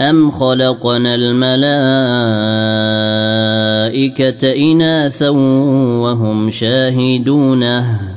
أم خلقنا الملائكة إناثا وهم شاهدون